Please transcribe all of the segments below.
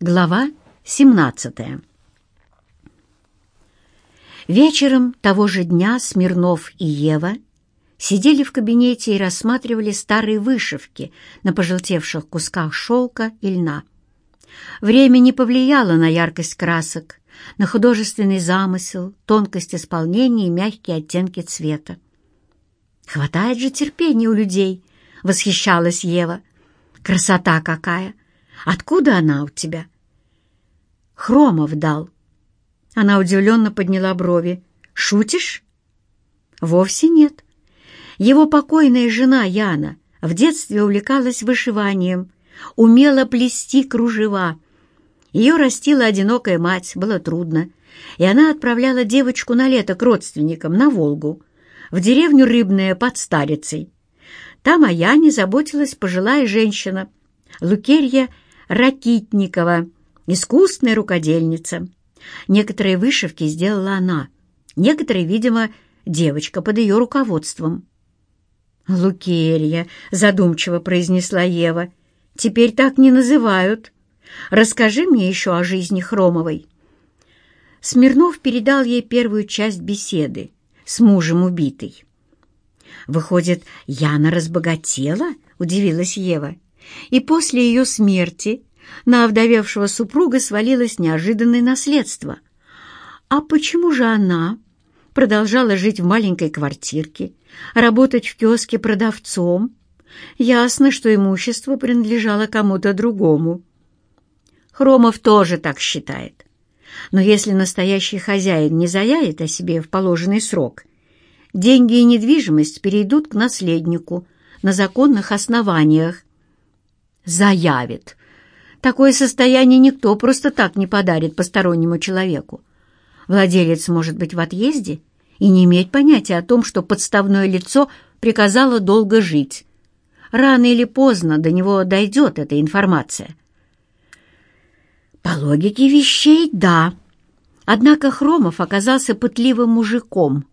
Глава 17 Вечером того же дня Смирнов и Ева сидели в кабинете и рассматривали старые вышивки на пожелтевших кусках шелка и льна. Время не повлияло на яркость красок, на художественный замысел, тонкость исполнения и мягкие оттенки цвета. «Хватает же терпения у людей!» — восхищалась Ева. «Красота какая! Откуда она у тебя?» «Хромов дал». Она удивленно подняла брови. «Шутишь?» «Вовсе нет. Его покойная жена Яна в детстве увлекалась вышиванием, умела плести кружева. Ее растила одинокая мать, было трудно, и она отправляла девочку на лето к родственникам на Волгу, в деревню Рыбная под Старицей. Там о Яне заботилась пожилая женщина, Лукерья Ракитникова, искусная рукодельница. Некоторые вышивки сделала она, некоторые, видимо, девочка под ее руководством. «Лукерья», — задумчиво произнесла Ева, — «теперь так не называют. Расскажи мне еще о жизни Хромовой». Смирнов передал ей первую часть беседы с мужем убитой. «Выходит, Яна разбогатела?» — удивилась Ева и после ее смерти на овдовевшего супруга свалилось неожиданное наследство. А почему же она продолжала жить в маленькой квартирке, работать в киоске продавцом? Ясно, что имущество принадлежало кому-то другому. Хромов тоже так считает. Но если настоящий хозяин не заявит о себе в положенный срок, деньги и недвижимость перейдут к наследнику на законных основаниях, заявит. Такое состояние никто просто так не подарит постороннему человеку. Владелец может быть в отъезде и не иметь понятия о том, что подставное лицо приказало долго жить. Рано или поздно до него дойдет эта информация. По логике вещей, да. Однако Хромов оказался пытливым мужиком.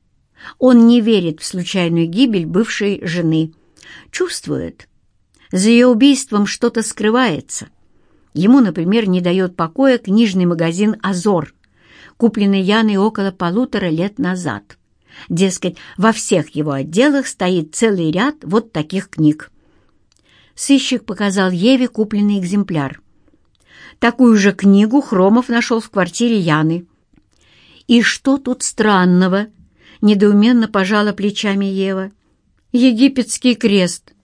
Он не верит в случайную гибель бывшей жены. Чувствует, за ее убийством что-то скрывается. Ему, например, не дает покоя книжный магазин «Азор», купленный Яной около полутора лет назад. Дескать, во всех его отделах стоит целый ряд вот таких книг. Сыщик показал Еве купленный экземпляр. Такую же книгу Хромов нашел в квартире Яны. «И что тут странного?» — недоуменно пожала плечами Ева. «Египетский крест.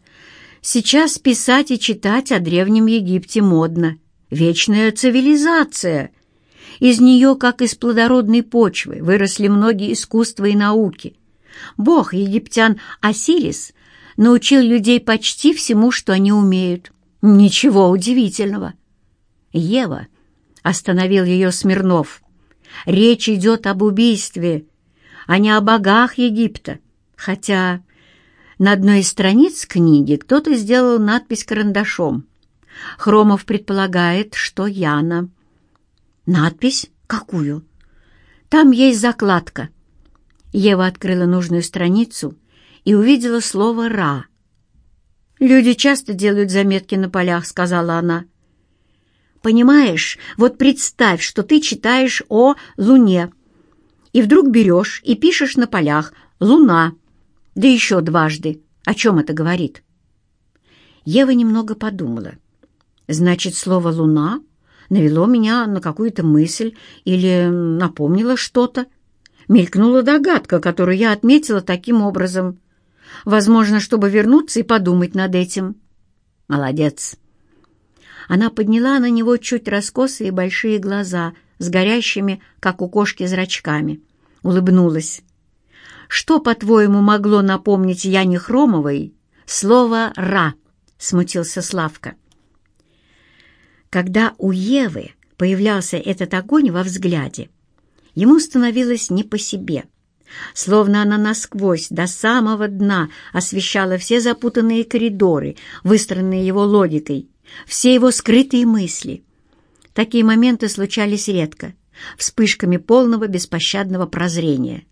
Сейчас писать и читать о Древнем Египте модно. Вечная цивилизация. Из нее, как из плодородной почвы, выросли многие искусства и науки. Бог египтян Осирис научил людей почти всему, что они умеют. Ничего удивительного. Ева, остановил ее Смирнов, речь идет об убийстве, а не о богах Египта. Хотя на одной из страниц книги кто-то сделал надпись карандашом. Хромов предполагает, что Яна. Надпись? Какую? Там есть закладка. Ева открыла нужную страницу и увидела слово «Ра». «Люди часто делают заметки на полях», — сказала она. «Понимаешь, вот представь, что ты читаешь о Луне, и вдруг берешь и пишешь на полях «Луна», да еще дважды. О чем это говорит? Ева немного подумала. Значит, слово «луна» навело меня на какую-то мысль или напомнило что-то. Мелькнула догадка, которую я отметила таким образом. Возможно, чтобы вернуться и подумать над этим. Молодец. Она подняла на него чуть раскосые большие глаза с горящими, как у кошки, зрачками. Улыбнулась. Что, по-твоему, могло напомнить Яне Хромовой слово «ра»? — смутился Славка. Когда у Евы появлялся этот огонь во взгляде, ему становилось не по себе. Словно она насквозь, до самого дна, освещала все запутанные коридоры, выстроенные его логикой, все его скрытые мысли. Такие моменты случались редко, вспышками полного беспощадного прозрения.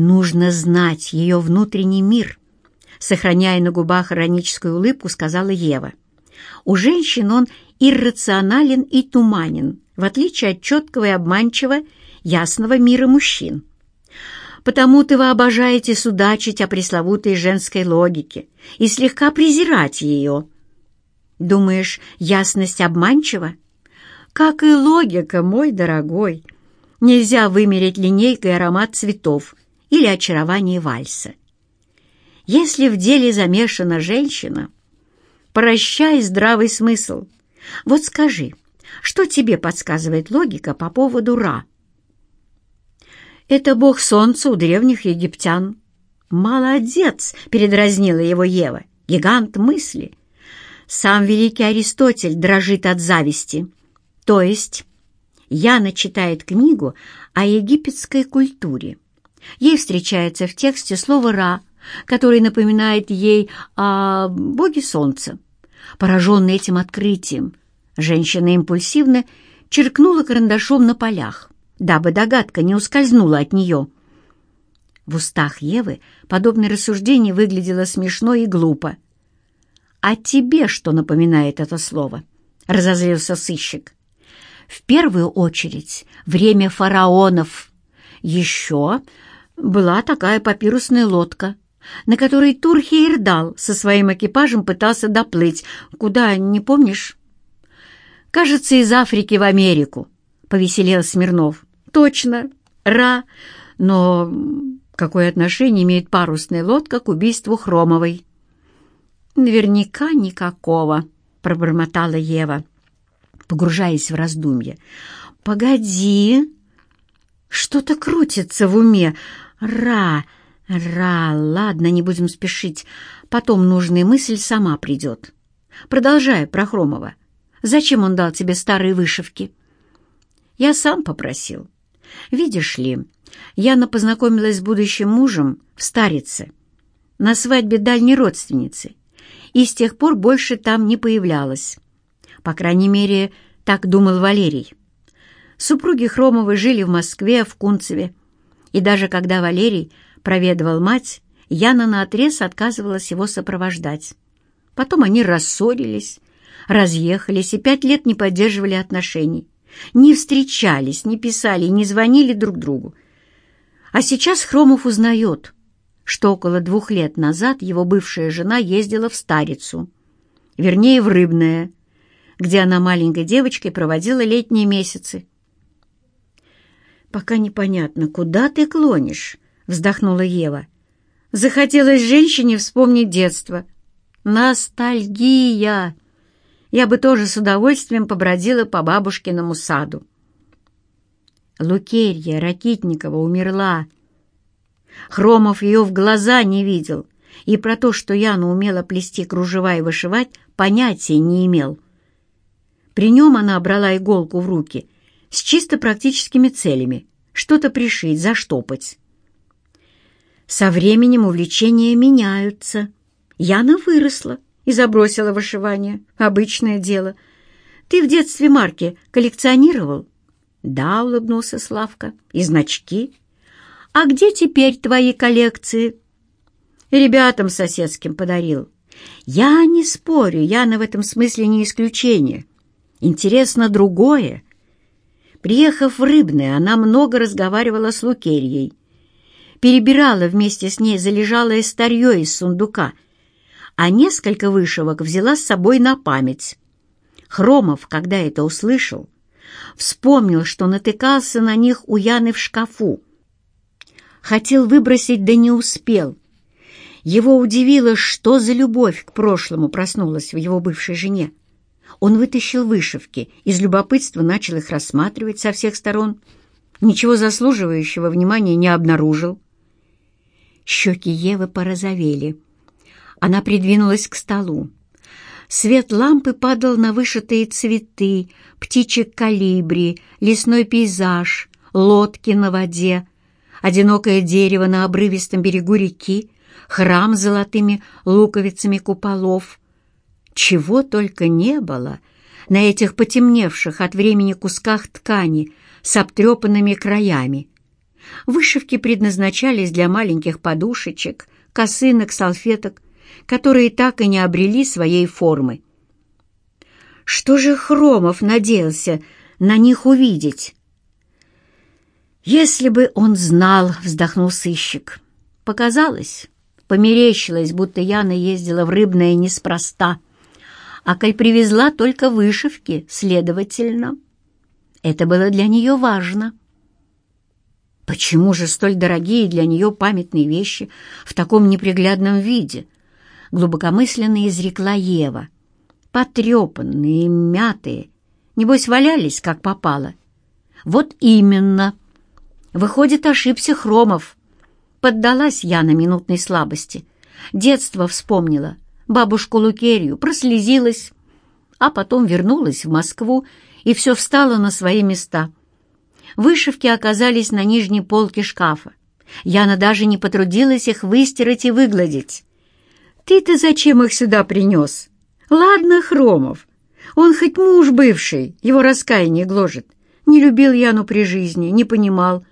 Нужно знать ее внутренний мир, сохраняя на губах ироническую улыбку, сказала Ева. У женщин он иррационален и туманен, в отличие от четкого и обманчивого ясного мира мужчин. Потому-то вы обожаете судачить о пресловутой женской логике и слегка презирать ее. Думаешь, ясность обманчива? Как и логика, мой дорогой. Нельзя вымерить линейкой аромат цветов или очарование вальса. Если в деле замешана женщина, прощай здравый смысл. Вот скажи, что тебе подсказывает логика по поводу Ра? Это бог солнца у древних египтян. «Молодец!» — передразнила его Ева. «Гигант мысли!» Сам великий Аристотель дрожит от зависти. То есть Яна читает книгу о египетской культуре. Ей встречается в тексте слово «ра», которое напоминает ей о боге солнца. Пораженная этим открытием, женщина импульсивно черкнула карандашом на полях дабы догадка не ускользнула от нее. В устах Евы подобное рассуждение выглядело смешно и глупо. «А тебе что напоминает это слово?» — разозлился сыщик. «В первую очередь время фараонов. Еще была такая папирусная лодка, на которой Турхейрдал со своим экипажем пытался доплыть. Куда, не помнишь?» «Кажется, из Африки в Америку», — повеселел Смирнов. Точно, Ра, но какое отношение имеет парусная лодка к убийству Хромовой? Наверняка никакого, пробормотала Ева, погружаясь в раздумье. Погоди, что-то крутится в уме. Ра, Ра, ладно, не будем спешить. Потом нужная мысль сама придет. Продолжай про Хромова. Зачем он дал тебе старые вышивки? Я сам попросил. Видишь ли, Яна познакомилась с будущим мужем в Старице, на свадьбе дальней родственницы, и с тех пор больше там не появлялась. По крайней мере, так думал Валерий. Супруги Хромовы жили в Москве, в Кунцеве, и даже когда Валерий проведывал мать, Яна наотрез отказывалась его сопровождать. Потом они рассорились, разъехались и пять лет не поддерживали отношений не встречались, не писали, не звонили друг другу. А сейчас Хромов узнает, что около двух лет назад его бывшая жена ездила в Старицу, вернее, в Рыбное, где она маленькой девочкой проводила летние месяцы. «Пока непонятно, куда ты клонишь?» — вздохнула Ева. «Захотелось женщине вспомнить детство. Ностальгия!» я бы тоже с удовольствием побродила по бабушкиному саду. Лукерья Ракитникова умерла. Хромов ее в глаза не видел, и про то, что Яна умела плести кружева и вышивать, понятия не имел. При нем она брала иголку в руки с чисто практическими целями — что-то пришить, заштопать. Со временем увлечения меняются. Яна выросла, и забросила вышивание. Обычное дело. Ты в детстве марки коллекционировал? Да, улыбнулся Славка. И значки? А где теперь твои коллекции? Ребятам соседским подарил. Я не спорю, Яна в этом смысле не исключение. Интересно другое. Приехав в Рыбное, она много разговаривала с Лукерьей. Перебирала вместе с ней залежалое старье из сундука — а несколько вышивок взяла с собой на память. Хромов, когда это услышал, вспомнил, что натыкался на них у Яны в шкафу. Хотел выбросить, да не успел. Его удивило, что за любовь к прошлому проснулась в его бывшей жене. Он вытащил вышивки, из любопытства начал их рассматривать со всех сторон. Ничего заслуживающего внимания не обнаружил. Щеки Евы порозовели. Она придвинулась к столу. Свет лампы падал на вышитые цветы, птичек калибри, лесной пейзаж, лодки на воде, одинокое дерево на обрывистом берегу реки, храм с золотыми луковицами куполов. Чего только не было на этих потемневших от времени кусках ткани с обтрепанными краями. Вышивки предназначались для маленьких подушечек, косынок, салфеток, которые так и не обрели своей формы. Что же Хромов надеялся на них увидеть? «Если бы он знал», — вздохнул сыщик. «Показалось, померещилось, будто Яна ездила в Рыбное неспроста, а коль привезла только вышивки, следовательно, это было для нее важно». Почему же столь дорогие для нее памятные вещи в таком неприглядном виде? Глубокомысленно изрекла Ева. Потрепанные, мятые. Небось, валялись, как попало. Вот именно. Выходит, ошибся Хромов. Поддалась я на минутной слабости. Детство вспомнила. Бабушку Лукерью прослезилась, а потом вернулась в Москву, и все встало на свои места — Вышивки оказались на нижней полке шкафа. Яна даже не потрудилась их выстирать и выгладить. «Ты-то зачем их сюда принес? Ладно, Хромов. Он хоть муж бывший, его раскаяние гложет. Не любил Яну при жизни, не понимал.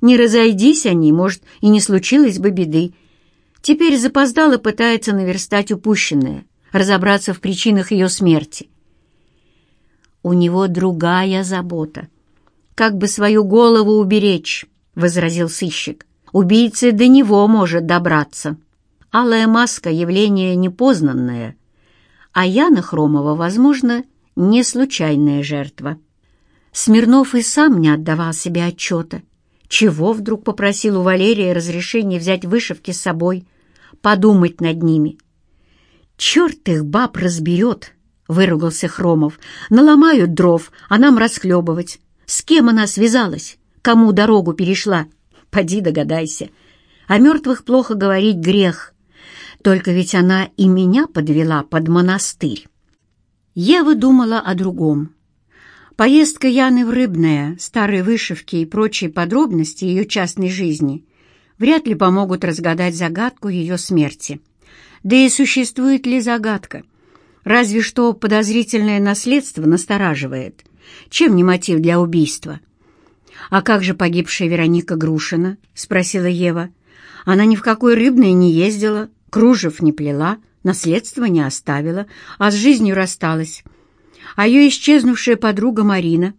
Не разойдись они, может, и не случилось бы беды. Теперь запоздало пытается наверстать упущенное, разобраться в причинах ее смерти. У него другая забота — как бы свою голову уберечь», — возразил сыщик. «Убийца до него может добраться. Алая маска — явление непознанное, а Яна Хромова, возможно, не случайная жертва». Смирнов и сам не отдавал себе отчета. Чего вдруг попросил у Валерия разрешения взять вышивки с собой, подумать над ними? «Черт их баб разберет!» — выругался Хромов. «Наломают дров, а нам расхлебывать. С кем она связалась? Кому дорогу перешла? Поди догадайся. О мертвых плохо говорить грех. Только ведь она и меня подвела под монастырь. Ева думала о другом. Поездка Яны в Рыбное, старые вышивки и прочие подробности ее частной жизни вряд ли помогут разгадать загадку ее смерти. Да и существует ли загадка? Разве что подозрительное наследство настораживает. Чем не мотив для убийства? «А как же погибшая Вероника Грушина?» — спросила Ева. «Она ни в какой рыбной не ездила, кружев не плела, наследство не оставила, а с жизнью рассталась. А ее исчезнувшая подруга Марина.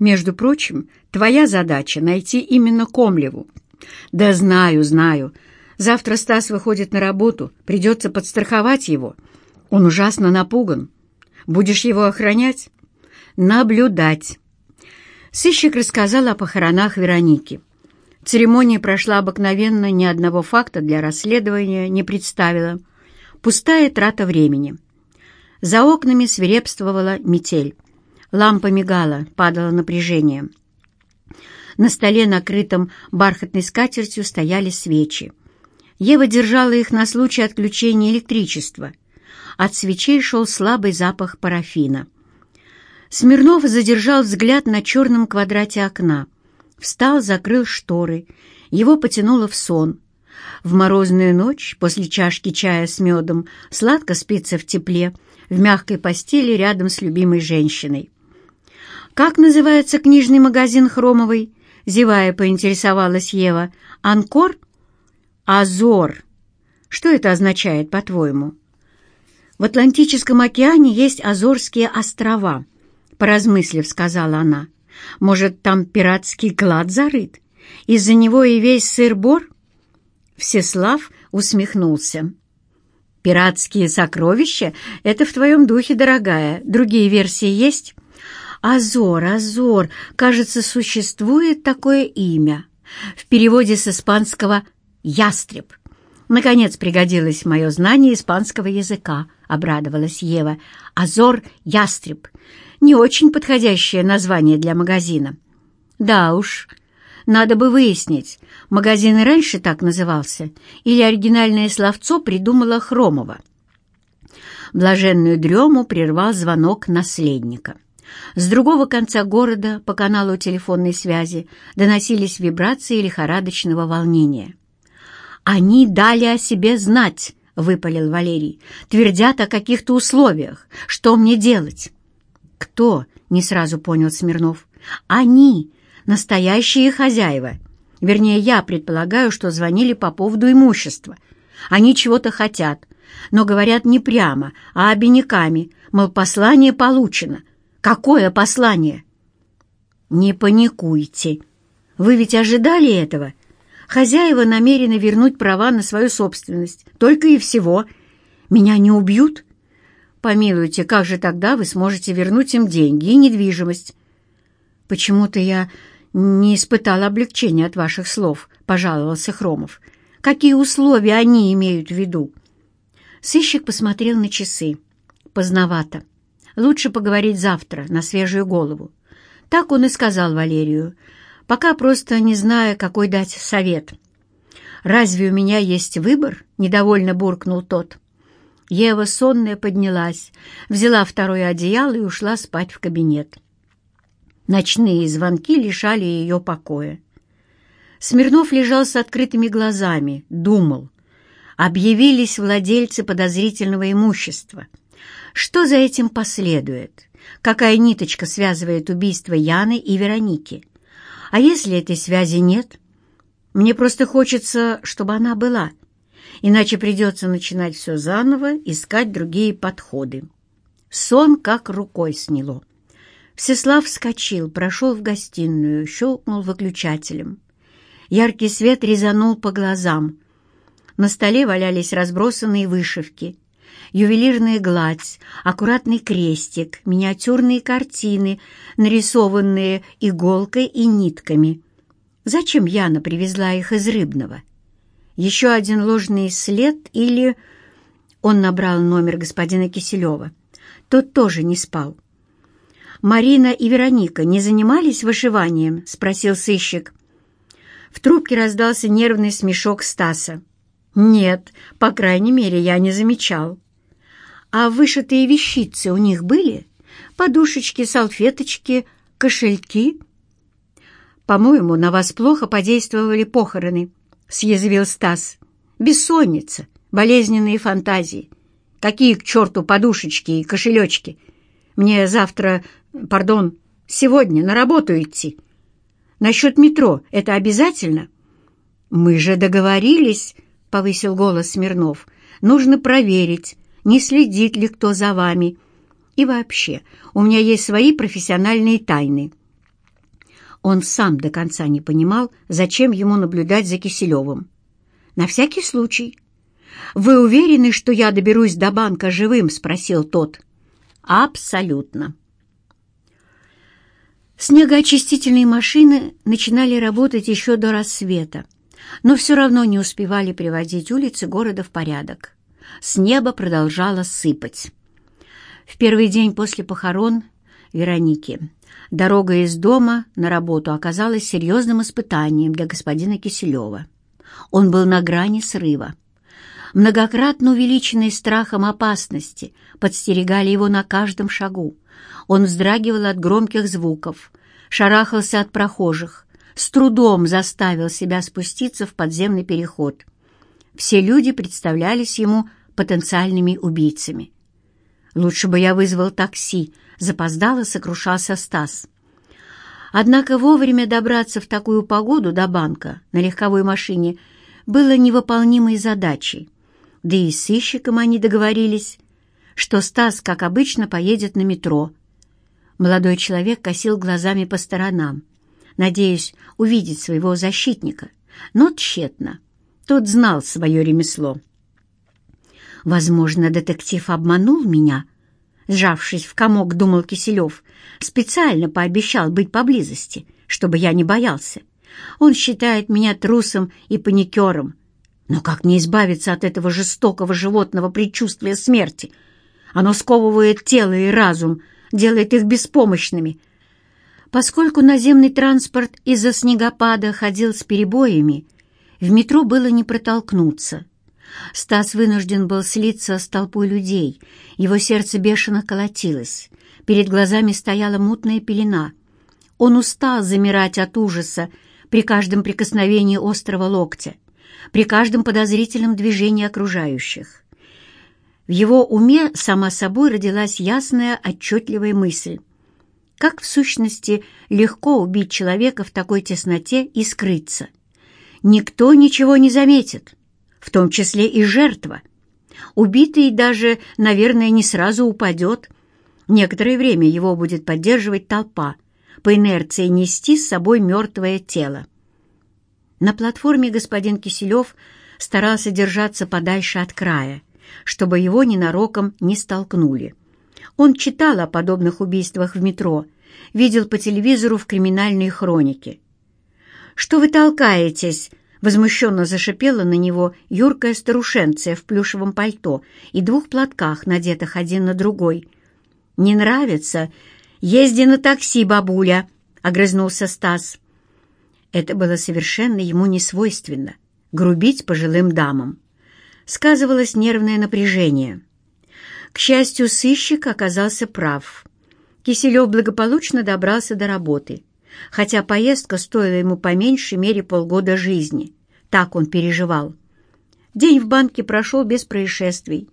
Между прочим, твоя задача — найти именно Комлеву». «Да знаю, знаю. Завтра Стас выходит на работу, придется подстраховать его. Он ужасно напуган. Будешь его охранять?» наблюдать. Сыщик рассказал о похоронах Вероники. Церемония прошла обыкновенно, ни одного факта для расследования не представила. Пустая трата времени. За окнами свирепствовала метель. Лампа мигала, падало напряжение. На столе, накрытом бархатной скатертью, стояли свечи. Ева держала их на случай отключения электричества. От свечей шел слабый запах парафина. Смирнов задержал взгляд на черном квадрате окна. Встал, закрыл шторы. Его потянуло в сон. В морозную ночь, после чашки чая с медом, сладко спится в тепле, в мягкой постели рядом с любимой женщиной. «Как называется книжный магазин Хромовой?» Зевая, поинтересовалась Ева. «Анкор?» «Азор». Что это означает, по-твоему? В Атлантическом океане есть Азорские острова — поразмыслив, сказала она. «Может, там пиратский клад зарыт? Из-за него и весь сыр-бор?» Всеслав усмехнулся. «Пиратские сокровища — это в твоем духе, дорогая. Другие версии есть?» «Азор, Азор, кажется, существует такое имя. В переводе с испанского «ястреб». Наконец пригодилось мое знание испанского языка, обрадовалась Ева. «Азор, ястреб не очень подходящее название для магазина. Да уж, надо бы выяснить, магазин и раньше так назывался, или оригинальное словцо придумала Хромова. Блаженную дрему прервал звонок наследника. С другого конца города по каналу телефонной связи доносились вибрации лихорадочного волнения. «Они дали о себе знать», — выпалил Валерий. «Твердят о каких-то условиях. Что мне делать?» «Кто?» — не сразу понял Смирнов. «Они, настоящие хозяева. Вернее, я предполагаю, что звонили по поводу имущества. Они чего-то хотят, но говорят не прямо, а обиняками, Мол, послание получено. Какое послание? Не паникуйте. Вы ведь ожидали этого? Хозяева намерены вернуть права на свою собственность. Только и всего. Меня не убьют? Помилуйте, как же тогда вы сможете вернуть им деньги и недвижимость? Почему-то я не испытал облегчения от ваших слов, пожаловался Хромов. Какие условия они имеют в виду? Сыщик посмотрел на часы. Поздновато. Лучше поговорить завтра, на свежую голову. Так он и сказал Валерию, пока просто не зная, какой дать совет. «Разве у меня есть выбор?» — недовольно буркнул тот. Ева сонная поднялась, взяла второе одеяло и ушла спать в кабинет. Ночные звонки лишали ее покоя. Смирнов лежал с открытыми глазами, думал объявились владельцы подозрительного имущества. Что за этим последует? Какая ниточка связывает убийство Яны и Вероники? А если этой связи нет? Мне просто хочется, чтобы она была, иначе придется начинать все заново, искать другие подходы. Сон как рукой сняло. Всеслав вскочил, прошел в гостиную, щелкнул выключателем. Яркий свет резанул по глазам, на столе валялись разбросанные вышивки, ювелирная гладь, аккуратный крестик, миниатюрные картины, нарисованные иголкой и нитками. Зачем Яна привезла их из Рыбного? Еще один ложный след или... Он набрал номер господина Киселева. Тот тоже не спал. «Марина и Вероника не занимались вышиванием?» — спросил сыщик. В трубке раздался нервный смешок Стаса. «Нет, по крайней мере, я не замечал». «А вышитые вещицы у них были? Подушечки, салфеточки, кошельки?» «По-моему, на вас плохо подействовали похороны», — съязвил Стас. «Бессонница, болезненные фантазии. Какие к черту подушечки и кошелечки? Мне завтра, пардон, сегодня на работу идти. Насчет метро это обязательно?» «Мы же договорились», повысил голос Смирнов. «Нужно проверить, не следит ли кто за вами. И вообще, у меня есть свои профессиональные тайны». Он сам до конца не понимал, зачем ему наблюдать за Киселевым. «На всякий случай». «Вы уверены, что я доберусь до банка живым?» — спросил тот. «Абсолютно». Снегоочистительные машины начинали работать еще до рассвета но все равно не успевали приводить улицы города в порядок. С неба продолжало сыпать. В первый день после похорон Вероники дорога из дома на работу оказалась серьезным испытанием для господина Киселева. Он был на грани срыва. Многократно увеличенные страхом опасности подстерегали его на каждом шагу. Он вздрагивал от громких звуков, шарахался от прохожих, с трудом заставил себя спуститься в подземный переход. Все люди представлялись ему потенциальными убийцами. «Лучше бы я вызвал такси», — запоздало сокрушался Стас. Однако вовремя добраться в такую погоду до банка на легковой машине было невыполнимой задачей. Да и с сыщиком они договорились, что Стас, как обычно, поедет на метро. Молодой человек косил глазами по сторонам надеясь увидеть своего защитника, но тщетно. Тот знал свое ремесло. «Возможно, детектив обманул меня», — сжавшись в комок, думал Киселев. «Специально пообещал быть поблизости, чтобы я не боялся. Он считает меня трусом и паникером. Но как мне избавиться от этого жестокого животного предчувствия смерти? Оно сковывает тело и разум, делает их беспомощными, Поскольку наземный транспорт из-за снегопада ходил с перебоями, в метро было не протолкнуться. Стас вынужден был слиться с толпой людей, его сердце бешено колотилось, перед глазами стояла мутная пелена. Он устал замирать от ужаса при каждом прикосновении острого локтя, при каждом подозрительном движении окружающих. В его уме сама собой родилась ясная, отчетливая мысль — как, в сущности, легко убить человека в такой тесноте и скрыться. Никто ничего не заметит, в том числе и жертва. Убитый даже, наверное, не сразу упадет, Некоторое время его будет поддерживать толпа, по инерции нести с собой мертвое тело. На платформе господин Киселев старался держаться подальше от края, чтобы его ненароком не столкнули. Он читал о подобных убийствах в метро, видел по телевизору в криминальной хронике. «Что вы толкаетесь?» — возмущенно зашипела на него юркая старушенция в плюшевом пальто и двух платках, надетых один на другой. «Не нравится? Езди на такси, бабуля!» — огрызнулся Стас. Это было совершенно ему не свойственно — грубить пожилым дамам. Сказывалось нервное напряжение. К счастью, сыщик оказался прав. Киселев благополучно добрался до работы, хотя поездка стоила ему по меньшей мере полгода жизни. Так он переживал. День в банке прошел без происшествий,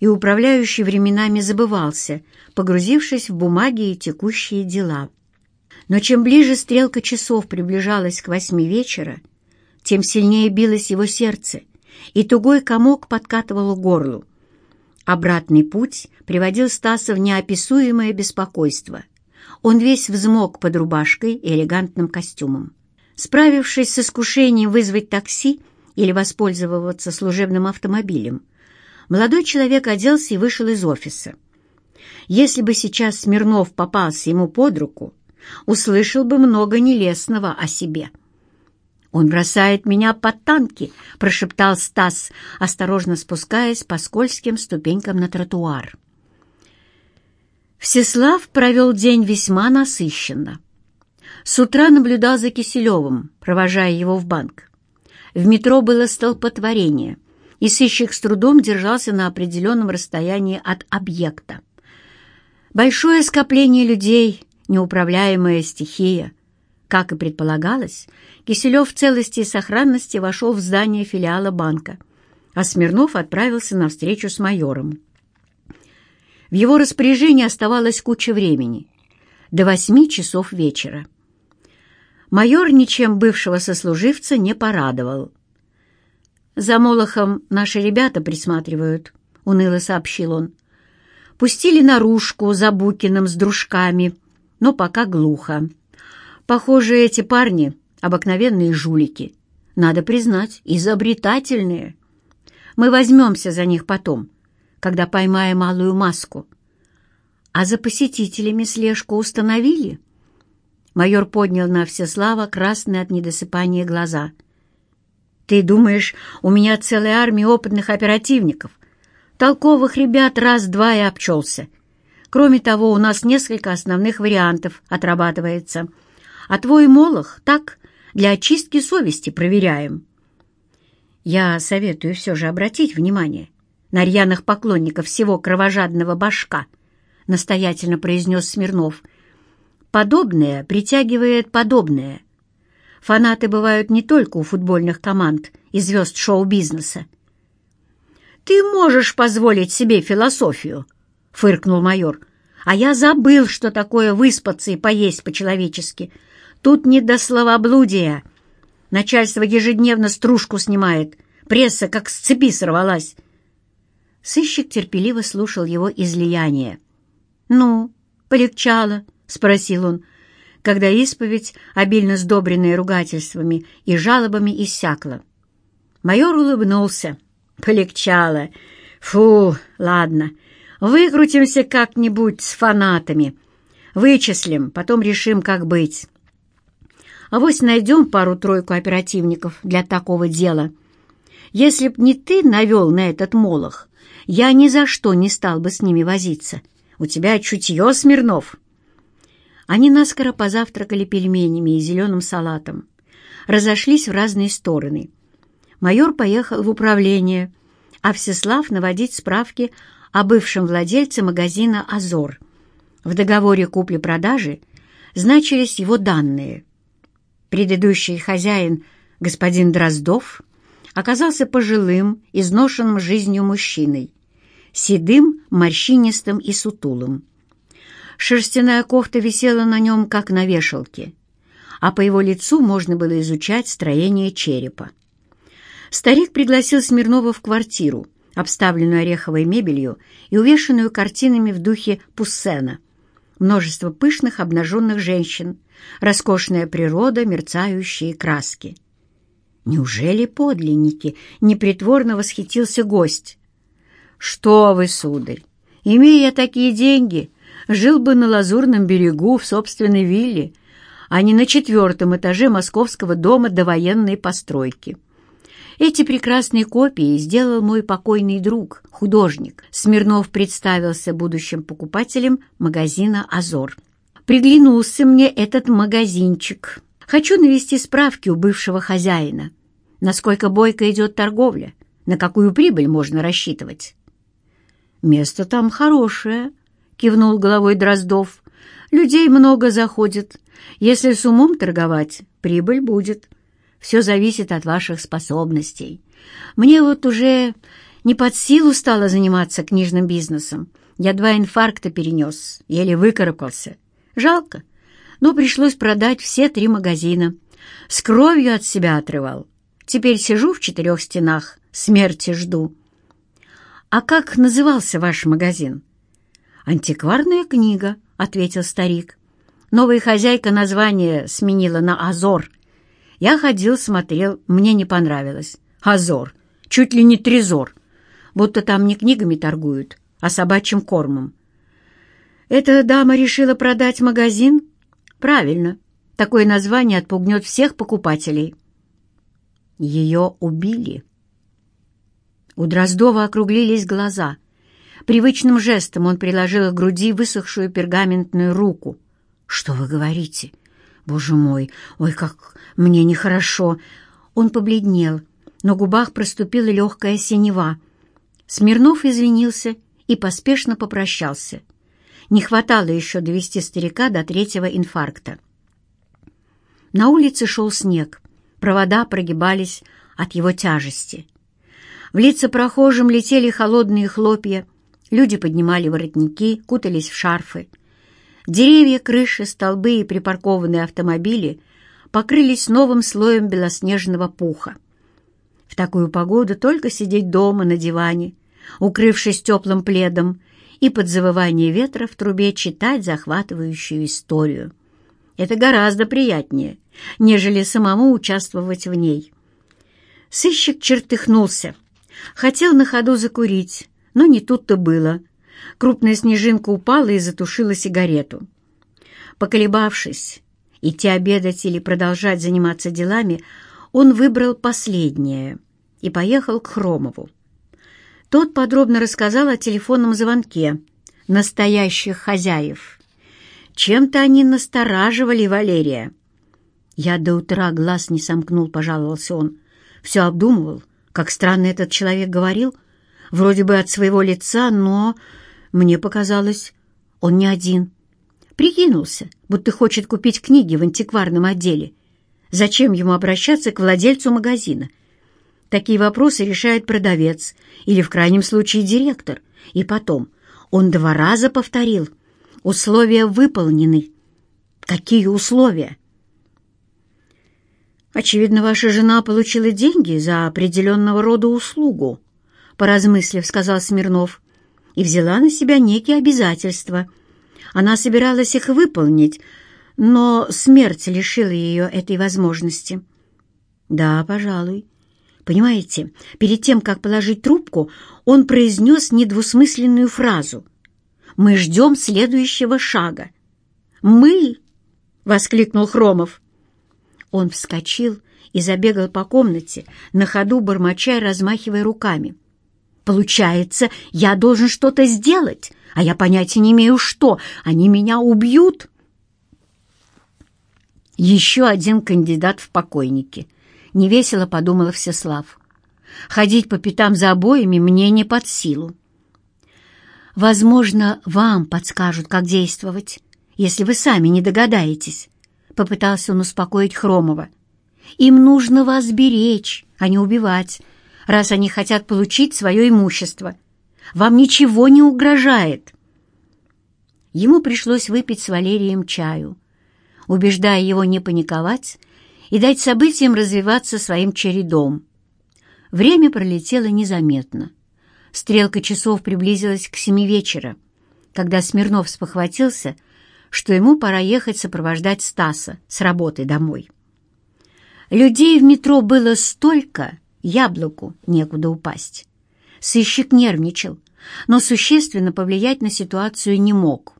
и управляющий временами забывался, погрузившись в бумаги и текущие дела. Но чем ближе стрелка часов приближалась к восьми вечера, тем сильнее билось его сердце, и тугой комок подкатывал к горлу. Обратный путь приводил Стаса в неописуемое беспокойство. Он весь взмок под рубашкой и элегантным костюмом. Справившись с искушением вызвать такси или воспользоваться служебным автомобилем, молодой человек оделся и вышел из офиса. Если бы сейчас Смирнов попался ему под руку, услышал бы много нелестного о себе. «Он бросает меня под танки», — прошептал Стас, осторожно спускаясь по скользким ступенькам на тротуар. Всеслав провел день весьма насыщенно. С утра наблюдал за Киселевым, провожая его в банк. В метро было столпотворение, и сыщик с трудом держался на определенном расстоянии от объекта. Большое скопление людей, неуправляемая стихия. Как и предполагалось, Киселев в целости и сохранности вошел в здание филиала банка, а Смирнов отправился на встречу с майором. В его распоряжении оставалось куча времени, до восьми часов вечера. Майор ничем бывшего сослуживца не порадовал. «За Молохом наши ребята присматривают», — уныло сообщил он. «Пустили наружку за Букиным с дружками, но пока глухо. Похоже, эти парни — обыкновенные жулики. Надо признать, изобретательные. Мы возьмемся за них потом, когда поймаем малую маску. А за посетителями слежку установили? Майор поднял на Всеслава красные от недосыпания глаза. «Ты думаешь, у меня целая армия опытных оперативников? Толковых ребят раз-два и обчелся. Кроме того, у нас несколько основных вариантов отрабатывается — а твой молох так, для очистки совести проверяем. Я советую все же обратить внимание на рьяных поклонников всего кровожадного башка, настоятельно произнес Смирнов. Подобное притягивает подобное. Фанаты бывают не только у футбольных команд и звезд шоу-бизнеса. «Ты можешь позволить себе философию», — фыркнул майор. «А я забыл, что такое выспаться и поесть по-человечески. Тут не до словоблудия. Начальство ежедневно стружку снимает. Пресса как с цепи сорвалась. Сыщик терпеливо слушал его излияние. «Ну, полегчало?» — спросил он, когда исповедь, обильно сдобренная ругательствами и жалобами, иссякла. Майор улыбнулся. «Полегчало. Фу, ладно, выкрутимся как-нибудь с фанатами. Вычислим, потом решим, как быть. Авось найдем пару-тройку оперативников для такого дела. Если б не ты навел на этот молох, я ни за что не стал бы с ними возиться. У тебя чутье, Смирнов!» Они наскоро позавтракали пельменями и зеленым салатом. Разошлись в разные стороны. Майор поехал в управление, а Всеслав наводить справки о бывшем владельце магазина «Азор». В договоре купли-продажи значились его данные. Предыдущий хозяин, господин Дроздов, оказался пожилым, изношенным жизнью мужчиной, седым, морщинистым и сутулым. Шерстяная кофта висела на нем, как на вешалке, а по его лицу можно было изучать строение черепа. Старик пригласил Смирнова в квартиру, обставленную ореховой мебелью и увешанную картинами в духе Пуссена. Множество пышных обнаженных женщин, роскошная природа, мерцающие краски. Неужели подлинники? Непритворно восхитился гость. Что вы, сударь, имея такие деньги, жил бы на Лазурном берегу в собственной вилле, а не на четвертом этаже московского дома довоенной постройки. Эти прекрасные копии сделал мой покойный друг, художник. Смирнов представился будущим покупателем магазина «Азор». Приглянулся мне этот магазинчик. Хочу навести справки у бывшего хозяина. Насколько бойко идет торговля, на какую прибыль можно рассчитывать. «Место там хорошее», — кивнул головой Дроздов. «Людей много заходит. Если с умом торговать, прибыль будет. Все зависит от ваших способностей. Мне вот уже не под силу стало заниматься книжным бизнесом. Я два инфаркта перенес, еле выкарабкался. Жалко, но пришлось продать все три магазина. С кровью от себя отрывал. Теперь сижу в четырех стенах, смерти жду. А как назывался ваш магазин? «Антикварная книга», — ответил старик. Новая хозяйка название сменила на «Азор». Я ходил, смотрел, мне не понравилось. «Азор», чуть ли не «Трезор», будто там не книгами торгуют, а собачьим кормом. Эта дама решила продать магазин? Правильно. Такое название отпугнет всех покупателей. Ее убили. У Дроздова округлились глаза. Привычным жестом он приложил к груди высохшую пергаментную руку — «Что вы говорите? Боже мой, ой, как мне нехорошо!» Он побледнел, на губах проступила легкая синева. Смирнов извинился и поспешно попрощался. Не хватало еще довести старика до третьего инфаркта. На улице шел снег, провода прогибались от его тяжести. В лица прохожим летели холодные хлопья, люди поднимали воротники, кутались в шарфы. Деревья, крыши, столбы и припаркованные автомобили покрылись новым слоем белоснежного пуха. В такую погоду только сидеть дома на диване, укрывшись теплым пледом, и под завывание ветра в трубе читать захватывающую историю. Это гораздо приятнее, нежели самому участвовать в ней. Сыщик чертыхнулся. Хотел на ходу закурить, но не тут-то было. Крупная снежинка упала и затушила сигарету. Поколебавшись, идти обедать или продолжать заниматься делами, он выбрал последнее и поехал к Хромову. Тот подробно рассказал о телефонном звонке настоящих хозяев. Чем-то они настораживали Валерия. «Я до утра глаз не сомкнул», — пожаловался он. «Все обдумывал, как странно этот человек говорил, вроде бы от своего лица, но мне показалось, он не один. Прикинулся, будто хочет купить книги в антикварном отделе. Зачем ему обращаться к владельцу магазина? Такие вопросы решает продавец или, в крайнем случае, директор. И потом, он два раза повторил. Условия выполнены. Какие условия? Очевидно, ваша жена получила деньги за определенного рода услугу, поразмыслив, сказал Смирнов и взяла на себя некие обязательства. Она собиралась их выполнить, но смерть лишила ее этой возможности. Да, пожалуй. Понимаете, перед тем, как положить трубку, он произнес недвусмысленную фразу. «Мы ждем следующего шага». «Мы?» — воскликнул Хромов. Он вскочил и забегал по комнате, на ходу бормоча и размахивая руками. Получается, я должен что-то сделать, а я понятия не имею, что. Они меня убьют. Еще один кандидат в покойники. Невесело подумала Всеслав. Ходить по пятам за обоями мне не под силу. Возможно, вам подскажут, как действовать, если вы сами не догадаетесь. Попытался он успокоить Хромова. Им нужно вас беречь, а не убивать раз они хотят получить свое имущество. Вам ничего не угрожает. Ему пришлось выпить с Валерием чаю, убеждая его не паниковать и дать событиям развиваться своим чередом. Время пролетело незаметно. Стрелка часов приблизилась к семи вечера, когда Смирнов спохватился, что ему пора ехать сопровождать Стаса с работы домой. Людей в метро было столько, яблоку некуда упасть. Сыщик нервничал, но существенно повлиять на ситуацию не мог.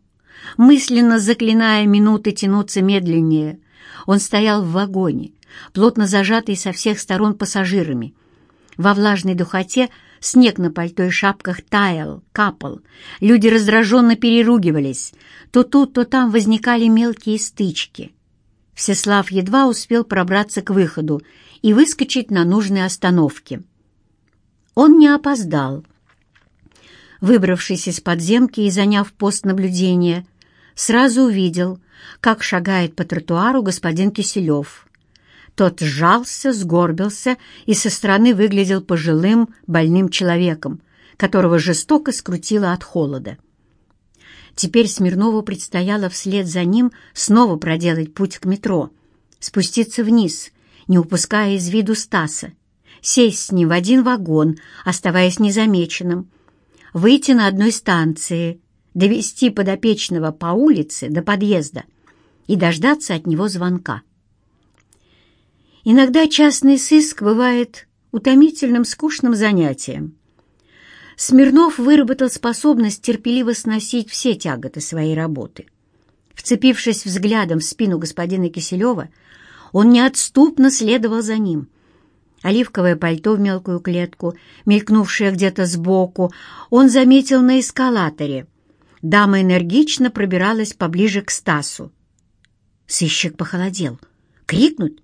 Мысленно заклиная минуты тянуться медленнее, он стоял в вагоне, плотно зажатый со всех сторон пассажирами. Во влажной духоте снег на пальто и шапках таял, капал. Люди раздраженно переругивались. То тут, то там возникали мелкие стычки. Всеслав едва успел пробраться к выходу и выскочить на нужной остановке. Он не опоздал. Выбравшись из подземки и заняв пост наблюдения, сразу увидел, как шагает по тротуару господин Киселев. Тот сжался, сгорбился и со стороны выглядел пожилым, больным человеком, которого жестоко скрутило от холода. Теперь Смирнову предстояло вслед за ним снова проделать путь к метро, спуститься вниз, не упуская из виду Стаса, сесть с ним в один вагон, оставаясь незамеченным, выйти на одной станции, довести подопечного по улице до подъезда и дождаться от него звонка. Иногда частный сыск бывает утомительным, скучным занятием. Смирнов выработал способность терпеливо сносить все тяготы своей работы. Вцепившись взглядом в спину господина Киселева, он неотступно следовал за ним. Оливковое пальто в мелкую клетку, мелькнувшее где-то сбоку, он заметил на эскалаторе. Дама энергично пробиралась поближе к Стасу. Сыщик похолодел. Крикнуть?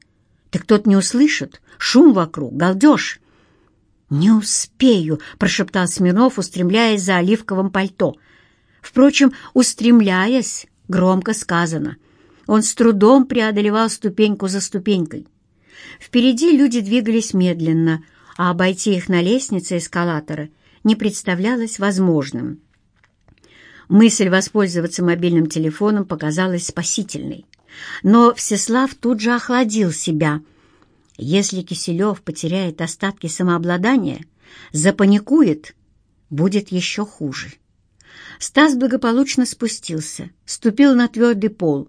Так тот не услышит. Шум вокруг, галдеж. «Не успею», — прошептал Смирнов, устремляясь за оливковым пальто. Впрочем, устремляясь, громко сказано. Он с трудом преодолевал ступеньку за ступенькой. Впереди люди двигались медленно, а обойти их на лестнице эскалатора не представлялось возможным. Мысль воспользоваться мобильным телефоном показалась спасительной. Но Всеслав тут же охладил себя. Если Киселев потеряет остатки самообладания, запаникует, будет еще хуже. Стас благополучно спустился, ступил на твердый пол.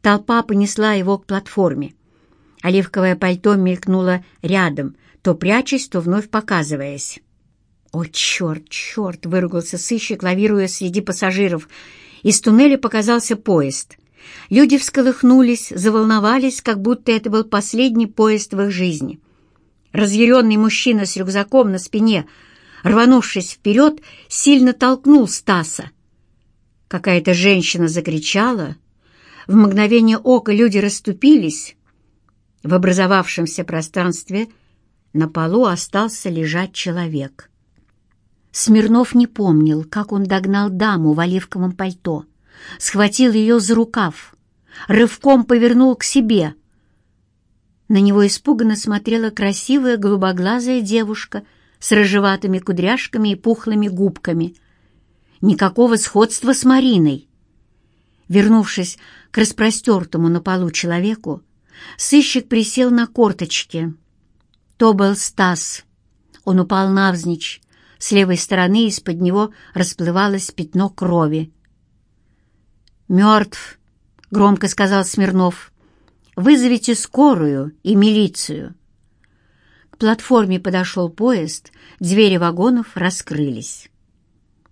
Толпа понесла его к платформе. Оливковое пальто мелькнуло рядом, то прячась, то вновь показываясь. «О, черт, черт!» — выругался сыщик, лавируя среди пассажиров. Из туннеля показался поезд. Люди всколыхнулись, заволновались, как будто это был последний поезд в их жизни. Разъяренный мужчина с рюкзаком на спине, рванувшись вперед, сильно толкнул Стаса. Какая-то женщина закричала. В мгновение ока люди расступились. В образовавшемся пространстве на полу остался лежать человек. Смирнов не помнил, как он догнал даму в оливковом пальто — схватил ее за рукав, рывком повернул к себе. На него испуганно смотрела красивая голубоглазая девушка с рыжеватыми кудряшками и пухлыми губками. Никакого сходства с Мариной. Вернувшись к распростертому на полу человеку, сыщик присел на корточки. То был Стас. Он упал навзничь. С левой стороны из-под него расплывалось пятно крови. «Мертв», — громко сказал Смирнов. «Вызовите скорую и милицию». К платформе подошел поезд, двери вагонов раскрылись.